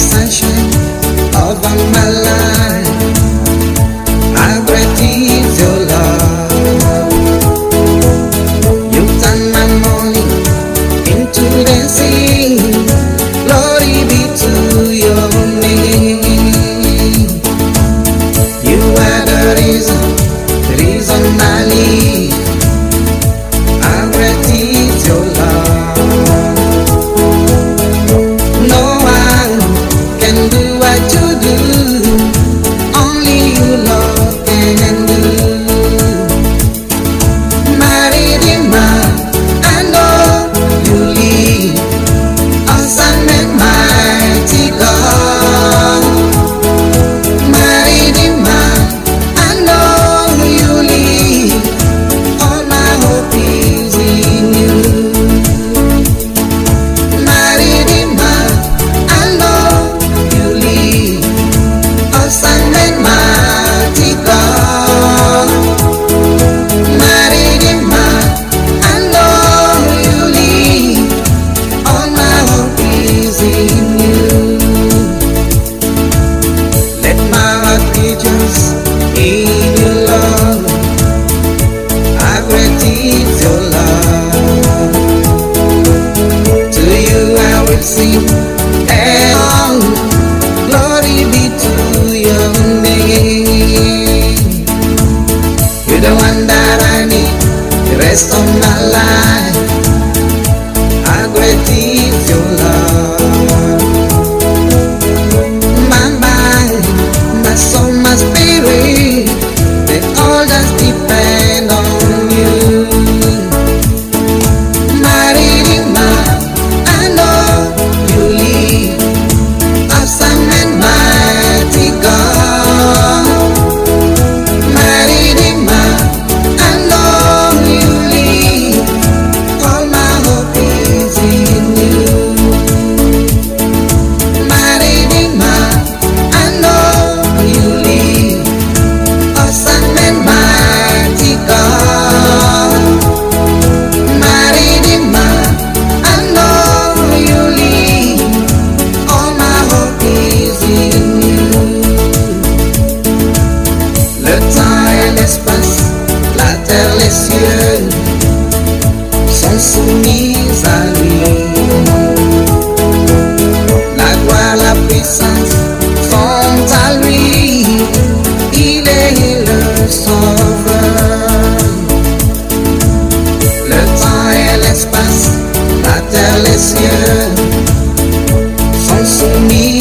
sunshine of my life. night. insoumise à lui. La gloire, la puissance sont à lui, il est le sauveur. Le temps et l'espace, la terre, les cieux sont soumis.